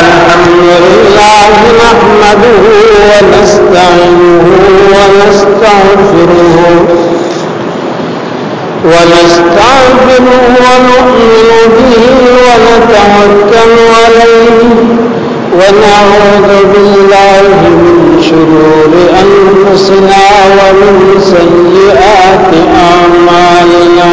الحمد لله نحمده ونستعينه ونستغفره ونستغفره ونؤمن به ونتوكل عليه ونعوذ بالله من شرور أنفسنا ومن سيئات أعمالنا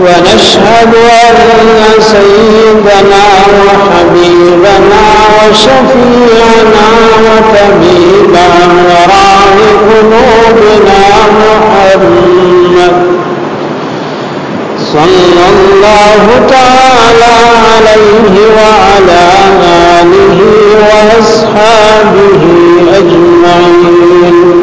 ونشهد أن سيدنا وحبيبنا وشفيعنا وطبيبا وراء قلوبنا محمد صلى الله تعالى عليه وعلى آله وأصحابه أجمعين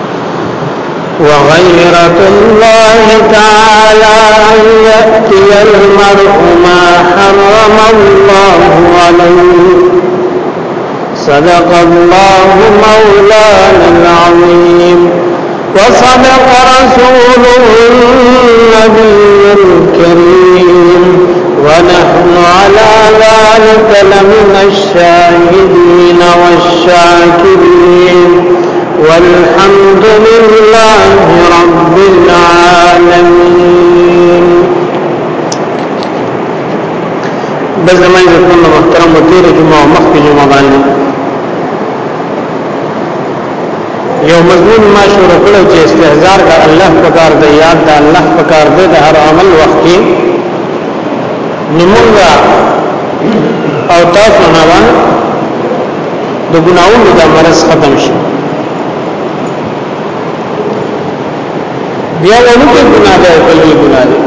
وغيرة الله تعالى أن يأتي المرء ما حرم الله عليه صدق الله مولانا العظيم وصدق رسوله النبي الكريم ونحن على ذلك لمن الشاهدين والشاكرين والحمد لله رب العالمين بس زمان جبتون محترم و تیر جمعه و مخت جمعه بانی یو مضمون ما شروع کړو چې استهزار د الله په کار دی یاد د الله په کار دی د هر عمل وخت کې نمونږه او تاسو نه د ګناونو د مرز ختم شي بیا ولو کې ګناه ده او بلې ګناه ده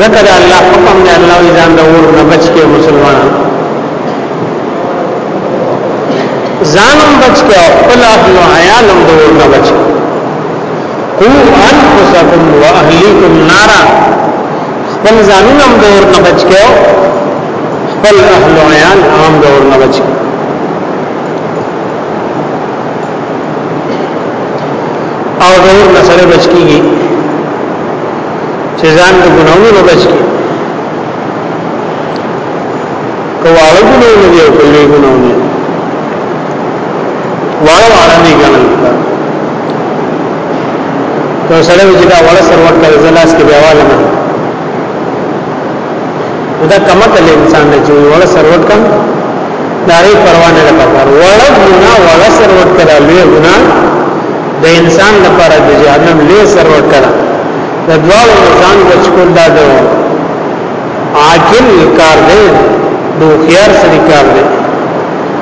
ذکر الله حکم دی الله ایزان د اور نه بچ کې مسلمانان ځانم بچ کې او خپل اهل او عیالم د اور نه بچ کو انفسکم واهلیکم نارا خپل ځانونه هم د اور نه بچ کړو خپل اهل او عیال هم د اور نه بچ کړو او د اور نه سره بچ کیږي چې ځان د ګناونو نه بچ کیږي کواړه ګناونه دي او کلوې ګناونه واړه واړه نه ګڼل که سره وی دا وړه سر ورته زلاس کې دیواله نه دا کما کل انسان نه جوړ وړه سر ورته دا ری پروا نه پکار وړه ګنا وړه سر ورته لوی ګنا د انسان لپاره د جهنم لوی سر ورته د دواړو انسان د چکول دا دی عاقل کار دی دوخیار سری کار دی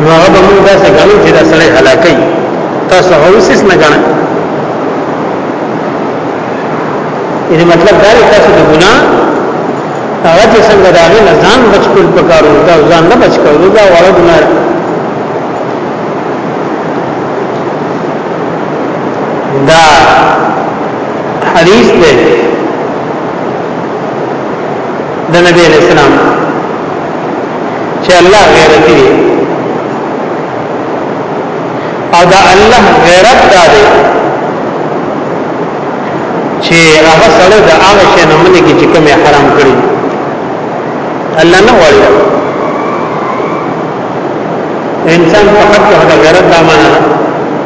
نو هغه به موږ داسې غنو چې دا سړی هلاکي تاسو هغه وسیس نه غنئ یعنی مطلب دا دی تاسو د ګناه هغه چې څنګه دا غي ځان بچ کول پکارو دا ځان نه بچ کول دا وړه ګناه دا حدیث دی د نبی علیہ السلام چې الله غیرتی دی او دا الله غیرت دا دی چې هغه سره د هغه شی نه منې کې چې کومه حرام کړی الله نه وایي انسان فقط د غیرت دا معنی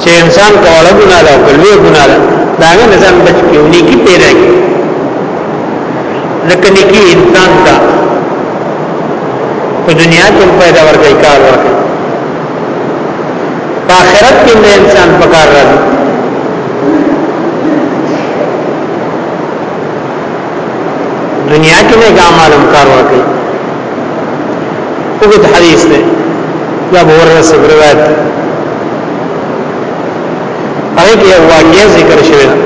چې انسان کوله ګناه ده او کلوې ګناه ده دا هغه نظام بچ کیو نیکی پیدا کی ځکه نیکی انسان ته په دنیا کې پیدا ورکړي کار ورکړي په آخرت کې د انسان په کار راځي دنیا کې نه ګامالم کار ورکړي وګت حدیث دی دا بورره سے روایت دی پای کې یو واقعي ذکر شوی دی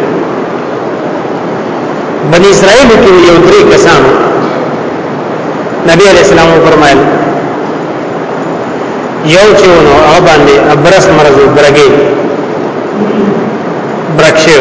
بنی اسرائیل کې یو درې کسان نبی علیہ السلام فرمایل یو چې نو هغه باندې ابرس مرزو برګي برکشو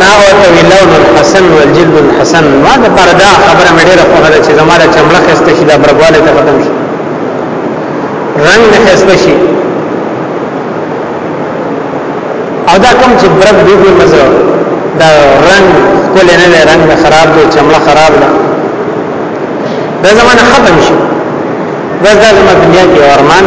نا ورته وی لون الحسن والجلد الحسن ما د پردا خبره مې ډېره خوښه ده چې زماره چمړه خسته شي دا برګواله ته ختم شي رنگ نه خسته شي او دا کوم چې برګ دی په مزه دا رنگ کول نه دی رنگ خراب دی چمړه خراب ده دا زمانه ختم شي بس دا زموږ دنیا کې ارمان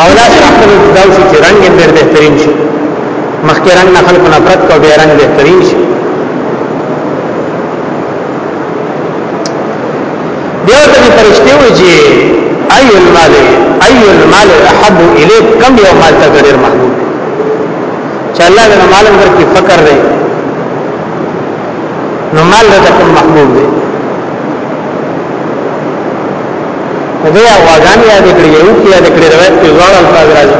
او لا سره خپل داو شي چې رنگ یې ډېر بهترین شي مخکې رنگ نه خلکو نفرت کو به رنگ بهترین شي بیا ته پرشته وي چې اي المال اي المال احب اليك کم یو مال ته ډېر محبوب چې الله دې مال ورکړي فقر دی نو مال دې کوم محبوب دی نو دې غواګان یاد کړی یو کې یاد کړی روایت کې ځوان الفاظ راځي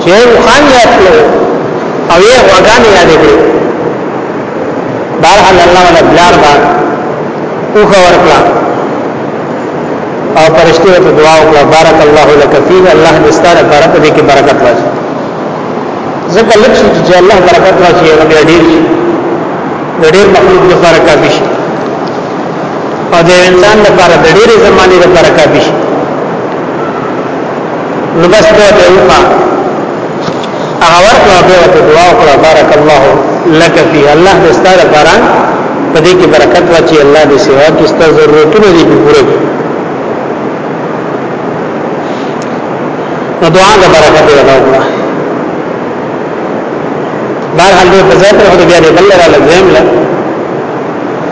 چې یو خان یاد کړو او یې غواګان یاد کړی بارحال الله ولا بلار با اوخه ورکړه او پرشتي ته دعا وکړه بارک الله لك فيه الله دې ستاره برکت دې کې برکت واچي ځکه لږ شي چې الله برکت واچي هغه ډېر شي ډېر مخلوق لپاره کافي شي او د انسان لپاره د ډېرې زمانه لپاره کافي شي نو بس په دې وکړه هغه ورته به ته دعا وکړه بارک الله لك فی الله دې ستاره لپاره په دې کې برکت واچي الله دې سوا کې ستاسو ضرورتونه دې پوره کړي نو دعا د برکت دی الله بهر حال دې په ځای پر هغه بیا دې بل را لږم لا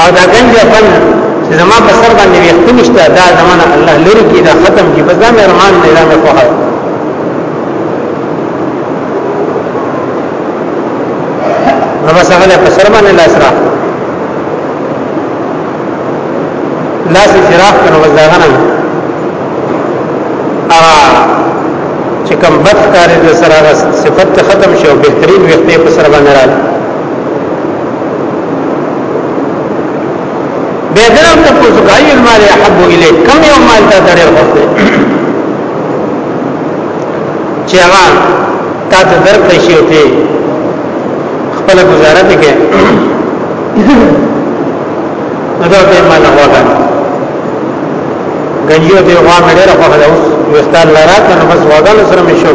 او دا ګنج خپل چې زما په سر باندې ویخت نشته دا زمانه الله لري کې دا ختم کې بس دا مې ارمان دی دا مې خوښه نو بس هغه په سر باندې لاس را لاس یې راخ کړو بس دا غنم ا چې کوم بد کار د سره صفت ختم شو بهترین ویخت په سر باندې راځي به درم ته پوسو کوي المال يحب اليه کم یو مال ته ډېر خوښه چې هغه تا ته درکړی شي ته خپل گزاره دې کې ادا ته مال هواګا غنیو دې غوا مې ډېر خوښه ده اوس وستان لرا کنه بس واګا سره مې شو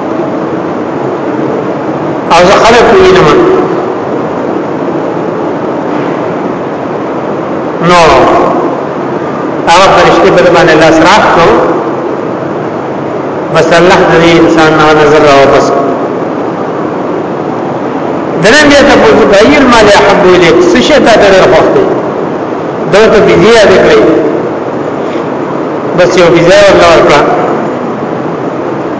او زه خلک وینم نو هغه فرشتي په باندې لاس راکړو بس الله دې انسان نه نظر راو بس درم بیا ته پوښتنه کوي مال احب الیک څه شي ته درر وخته دا ته بیا دې کړی بس یو بیا الله ورکړه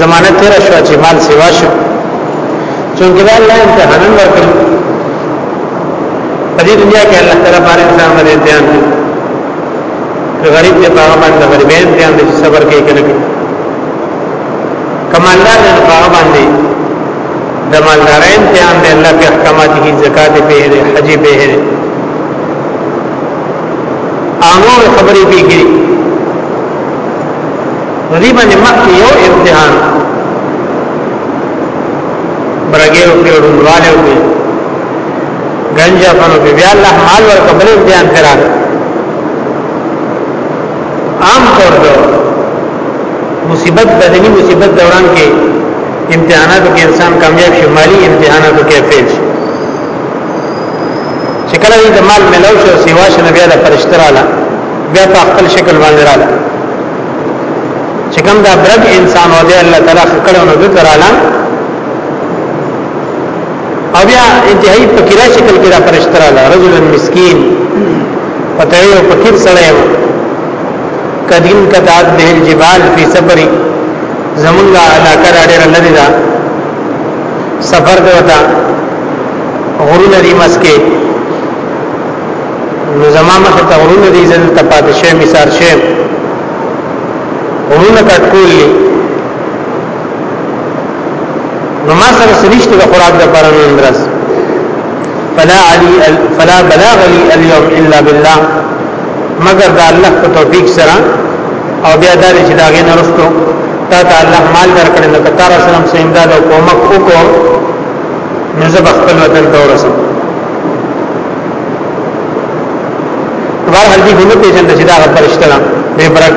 زمانه تیر شو چې مال سیوا شو چونکه دا الله امتحانن ورکړي په دې دنیا کې الله تعالی باندې انسان باندې امتحان دی غریب دې په هغه باندې غریب امتحان دی صبر کوي کنه کمالدار دې په هغه باندې د مالدار امتحان دی الله په احکامات کې زکات په هره حج په هره امور خبرې پیږي نو دی باندې مخکې یو امتحان برګې او په ډونواله او گنجا فنو په بیا الله مال ور قبل امتحان کرا عام طور پر مصیبت بدنی مصیبت دوران کې امتحاناتو کې انسان کامیاب شي مالی امتحاناتو کې فیل شي چې کله دې مال ملو شو سیوا شنه بیا د فرشتہ رااله بیا په خپل شکل باندې رااله چې کوم دا برګ انسان او دی الله تعالی خکړو نو ذکر اعلی او بیا انتهایی فقیره شکل کې دا فرشتہ رااله رجل مسکین پته یو فقیر سره یو قدیم کتاب به الجبال فی سفری زمونږه علاقه راډه لري دا سفر دی وتا غرونه دی مسکه نو زما مخ ته غرونه دي زل ته پات شي مثال شي غرونه کټکول دي نو ما سره سرشته د خوراک د پرن اندرس فلا علی فلا بلاغ لي اليوم الا بالله مگر دا الله په توفیق سره او بیا دا چې دا غي نرستو تا ته الله مال درکړي نو کتار سره سم امداد او کومک وکړو نو زه بخپل وطن ته ورسم بار هر دې نه پیژند چې دا فرشتہ ده به برک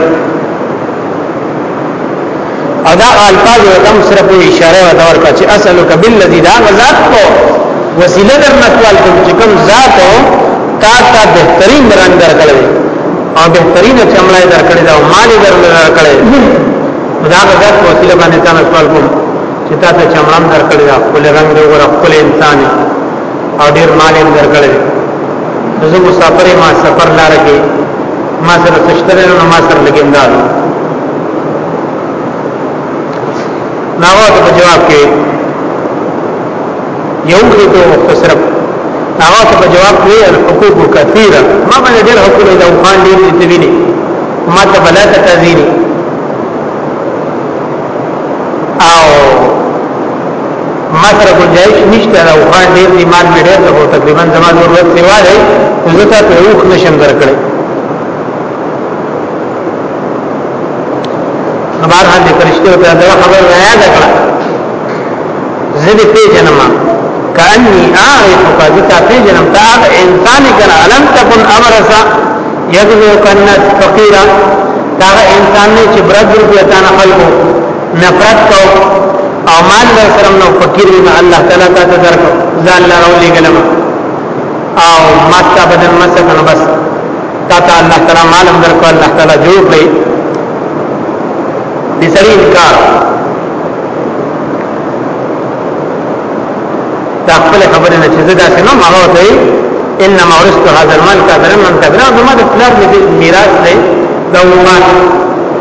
ادا الفاظ وتم صرف اشاره و دور کا چې اسلک بالذي دا غزاد کو وسیله در نقوال کوم چې کوم ذات تا تا بهترین رنگ درکړي او بهترین چمړه درکړي دا مال درکړي دا غزاد وسیله باندې تا نقوال کوم چې تا ته چمړه درکړي دا خپل رنگ دی او خپل انسان دی او ډیر مال یې درکړل زه مسافر ما سفر لار کې ما سره تشتره نو ما سره لګیندار ناوه ته جواب کې یو کې ته مختصرف هغه څه په جواب کې حقوق کثیره ما باندې ډېر حقوق د افغان دي چې ویني ما ته بلا ته تزيني ما سره گنجائش نشته دا وخان ډیر دی مال می ډیر ته تقریبا زما ضرورت سیوا دی زه ته په اوخ نشم درکړی بار باندې فرشتي او دا خبر نه یاد کړه زه دې پیژنم کأني اعرفك ذتا پیژنم تا انسان کنا لم تكن امرسا یغزو کنا فقیرا دا انسان نه چې برد روپیتان خلقو نفرت کو او مال در سره نو فقیر وي الله تعالی تا ته درکو ځان لا راولې ګلم او ماتا بدن مسه کنه بس تا ته الله تعالی مال هم درکو الله تعالی جوړ کړی دې سړي انکار دا خپل خبره نه چې زدا سينو هغه ته انما ورثت هذا المال كبرا من كبرا وما ده پلار دې میراث دی دا ومات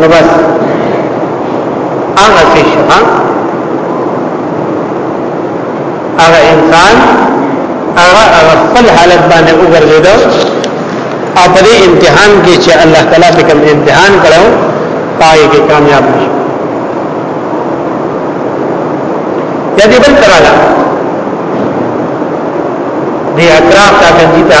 نو بس هغه څه شو هغه انسان هغه خپل حالت باندې وګرځیدو او په دې امتحان کې چې الله تعالی په کوم امتحان کړو پای کې کامیاب شو یا دې بل تراله دې اطراف ته کنځي ته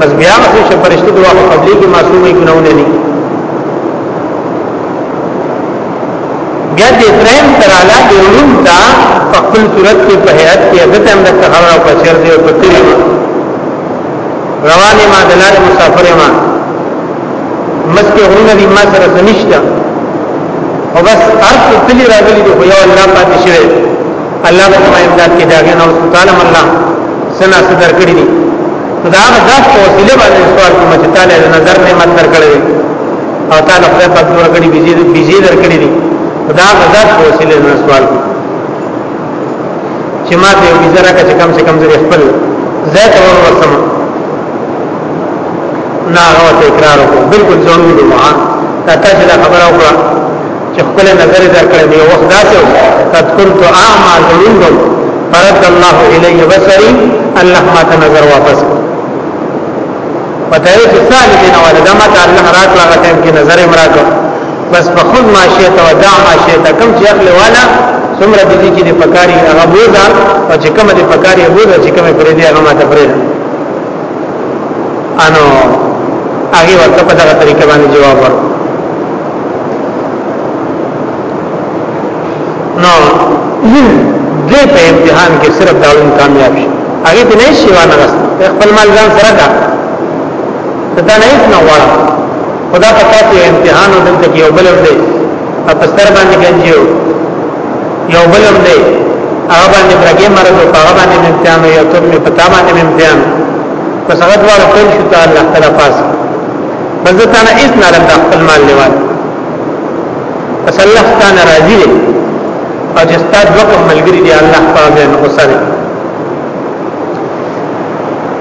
بس بیا خو چې فرشتي دعا په قبلي کې معصومه ګناونه نه بیا دې فریم تر اعلی د علوم ته په خپل صورت کې په هيئت کې عادت هم د تخرر او بشر دی او پتري روانه ما دلار مسافر ما مسکه غرونه دي ما سره زنيشته او بس ارت تلی راغلي دی خو یو الله پاتې شوی الله به ما امداد کې دا غنه او تعالی الله سنا صدر کړی دي دا هغه ذات په وسیله باندې سوال کوم چې تعالی د نظر نعمت درکړي او تعالی خپل په دور کې بيزي بيزي درکړي دي دا هغه ذات په وسیله نه سوال کوم چې ما ته یو بيزره کا چې کم سے کم زری خپل ذات اور وسم نه هغه اقرار وکړ بالکل ضروري دی ما تا ته دا خبره وکړه چې خپل نظر درکړې دی وخت داسې قد كنت اعمى ذلوندم فرد الله الي بصري الله ما ته نظر واپس پته یې چې سال دین ولدا ما ته الله رات لا ټیم کې نظر امراض بس په خود ما شي ته ودا ما شي ته کم چې خپل والا څومره د دې کې د پکاري هغه بوزا او چې کوم د پکاري بوزا چې کوم پرې دی هغه ما ته پرې انو هغه ورته په دغه طریقې باندې جواب ورکړ نو دې په امتحان کې صرف داون کامیاب شي هغه دې نه شي وانه غست خپل مال ځان سره کا دا نه هیڅ نه وړه خدا په تاسو امتحان او دلته کې یو بل دی په ستر باندې ګنجیو یو بل دی هغه باندې برګې مرز او هغه باندې امتحان یو څوک په تا باندې امتحان پس هغه دواړه ټول شو ته الله تعالی پاس بس ده تانا ایس نارم دا خپل مال لیوال بس اللہ ستانا راضی دی او چې ستا دوه کم ملګری دی الله په دې نو سره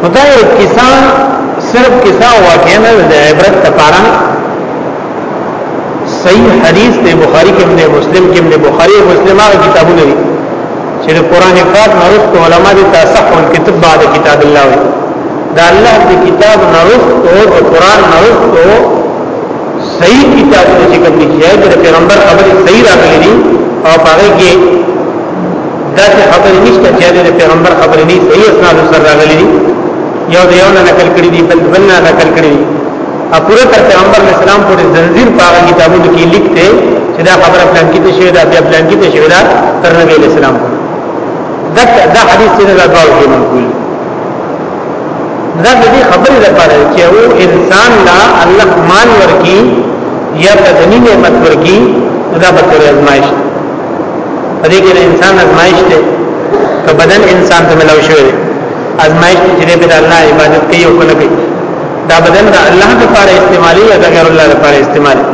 نو دا یو کیسه صرف کیسه واقعا نه د عبرت لپاره صحیح حدیث دی بخاری کې هم دی مسلم کې هم دی بخاری او مسلم هغه کتابونه دي چې د قران پاک نرستو علما دي تصح الكتب بعد کتاب الله وي دا الله د کتاب نرستو د قران نرستو صحیح کتاب چې کوم دی چې د پیغمبر خبرې صحیح راغلي دي او هغه کې دا چې خبرې نشته چې د پیغمبر خبرې نه صحیح اسناد سره راغلي دي یو د یو نه نقل کړی دي بل بل نه نقل کړی دي اپوره تر پیغمبر علیہ السلام پورې زنجیر پاغه کتابونو کې لیکته چې دا خبره پلان کې شوی دا بیا پلان کې شوی دا تر نبی علیہ السلام دا دا حدیث چې دا ډول کې منقول دا د دې خبرې لپاره چې او انسان لا الله مان ورکی یا بدنی نعمت ورکی دا به تر ازمایش په دې کې انسان ازمایش ته که بدن انسان ته ملو شوی ازمایش چې دې په الله عبادت کوي او کنه کوي دا بدن د الله لپاره استعمالي یا د غیر الله لپاره استعمالي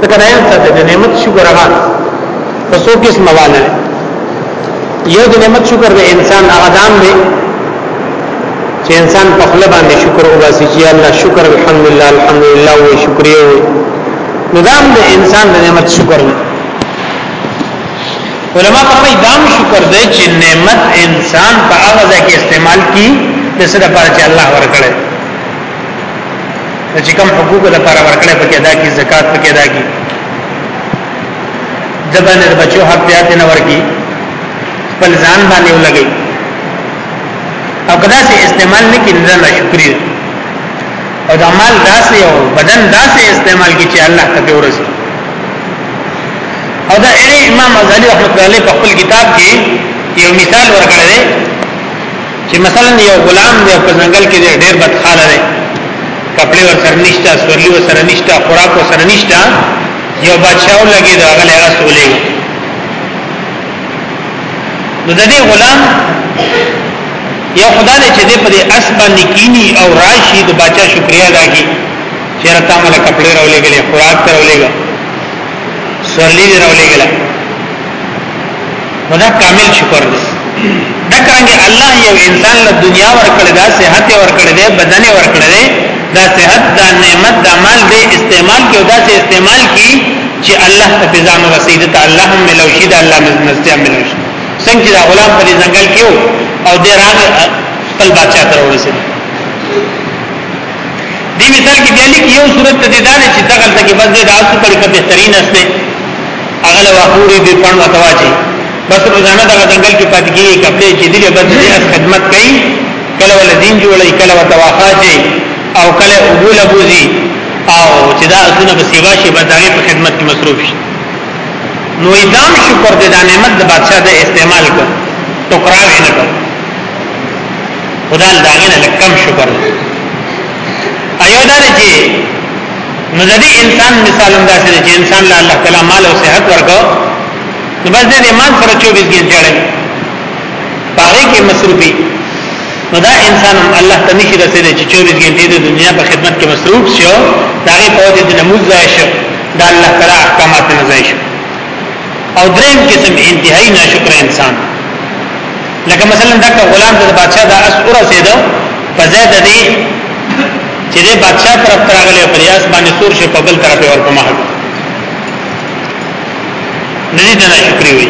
دا کنه ته د نعمت شکر هغه په څو کې سمواله یو د نعمت شکر د انسان اعظم دی چې انسان په خپل باندې شکر وباسي چې الله شکر الحمدلله الحمدلله او شکریا وي نظام د انسان د نعمت شکر نه علما په کوي دام شکر دی چې نعمت انسان په هغه ځای کې استعمال کی د څه لپاره چې الله ورکړي چې کوم حقوق لپاره ورکړي په کې ادا کی زکات په کې ادا کی د باندې بچو حق بیا دې نه ورکی خپل ځان باندې ولګي او کدا سي استعمال نه کین نه شکرې او د مال داسې او بدن داسې استعمال کی چې الله ته ورسي او دا اړې امام غزالی رحمت الله علیه په خپل کتاب کې یو مثال ورکړی دی چې مثلا یو غلام دی په ځنګل کې ډېر بدخاله دی کپڑے ور سره نشته سورلی ور سره نشته خوراک ور سره نشته یو بادشاہ لګي دا غلې رسولې نو د دې غلام یو خدای چې دې په دې اسبا نکینی او راشي د بادشاہ شکریا ادا کړي چیرې تا مله کپړې راولېګلې خوراک ته راولېګا سورلې دې راولېګلا دا کامل شکر دی دا څنګه الله یو انسان له دنیا ورکړی دا صحت ورکړی دی بدن ورکړی دی دا صحت دا نعمت دا مال دې استعمال کې او دا چې استعمال کی چې الله ته ځان رسید ته الله هم ملوشي دا الله مزنستیا ملوشي څنګه دا غلام په ځنګل کې او دې راغ خپل بچا تر ورسېد دی مثال کې بیا لیکي یو صورت ته دا نه چې دغه ته کې بس د اسو پر کته سرین استه هغه له واخوري دی پړم تواچی بس روزانه دغه ځنګل کې پاتې کیږي کپڑے چې دی بس دې اس خدمت کوي کله ول دین جوړي کله وتواخاجي او کله وګول بوزي او چې دا اسونه په سیوا شي بس دغه په خدمت کې مصروف شي نو ایدام شکر دې د نعمت د بادشاہ د استعمال کو ټکراوي نه کو خدا داغه نه کم شکر ایو دا چې نو د دې انسان مثال هم داسې چې انسان له الله تعالی مال او صحت ورکو نو بس دې مال سره 24 ګیز جوړي پاره کې مصروفي نو دا انسان هم الله ته نشي رسیدي چې 24 غنټې د دنیا په خدمت کې مصروف شي دا غي په دې د نموز ځای شي دا الله تعالی احکامات نه ځای شي او دریم قسم انتهایی ناشکر انسان لکه مثلا دا غلام د بادشاہ د اس اور سیدو په زید دی چې د بادشاہ طرف تراغلی او پریاس باندې سور شي په بل طرف ورته مه ندی د ناشکری وي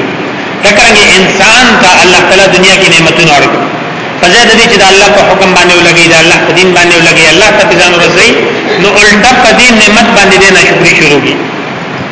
تکرنګ انسان ته الله تعالی دنیا کې نعمتونه ورکړي په زید دی چې د الله په حکم باندې ولګي د الله په دین باندې ولګي الله ته ځان ورسوي نو الټا په دې نعمت باندې نه شکر شروع کی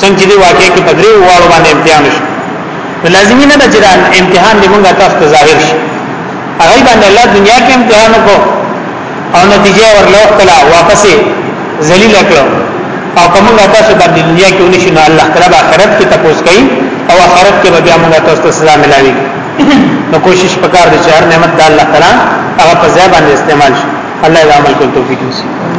څنګه چې دی واقع کې پدری وړو باندې امتحان شي لازمي نه ده چې امتحان دې مونږه تخت ظاهر شي هغه باندې الله دنیا کې امتحان کو او نتیجه ورلوخ کلا واپس ذلیل کړو او کومه تاسو د دنیا کې ونشي نو الله تعالی آخرت کې تاسو کوي او آخرت کې بیا موږ تاسو ته سزا ملایوي نو کوشش وکړئ چې هر نعمت د الله تعالی هغه په ځای باندې استعمال شي الله دې عمل کول توفیق نصیب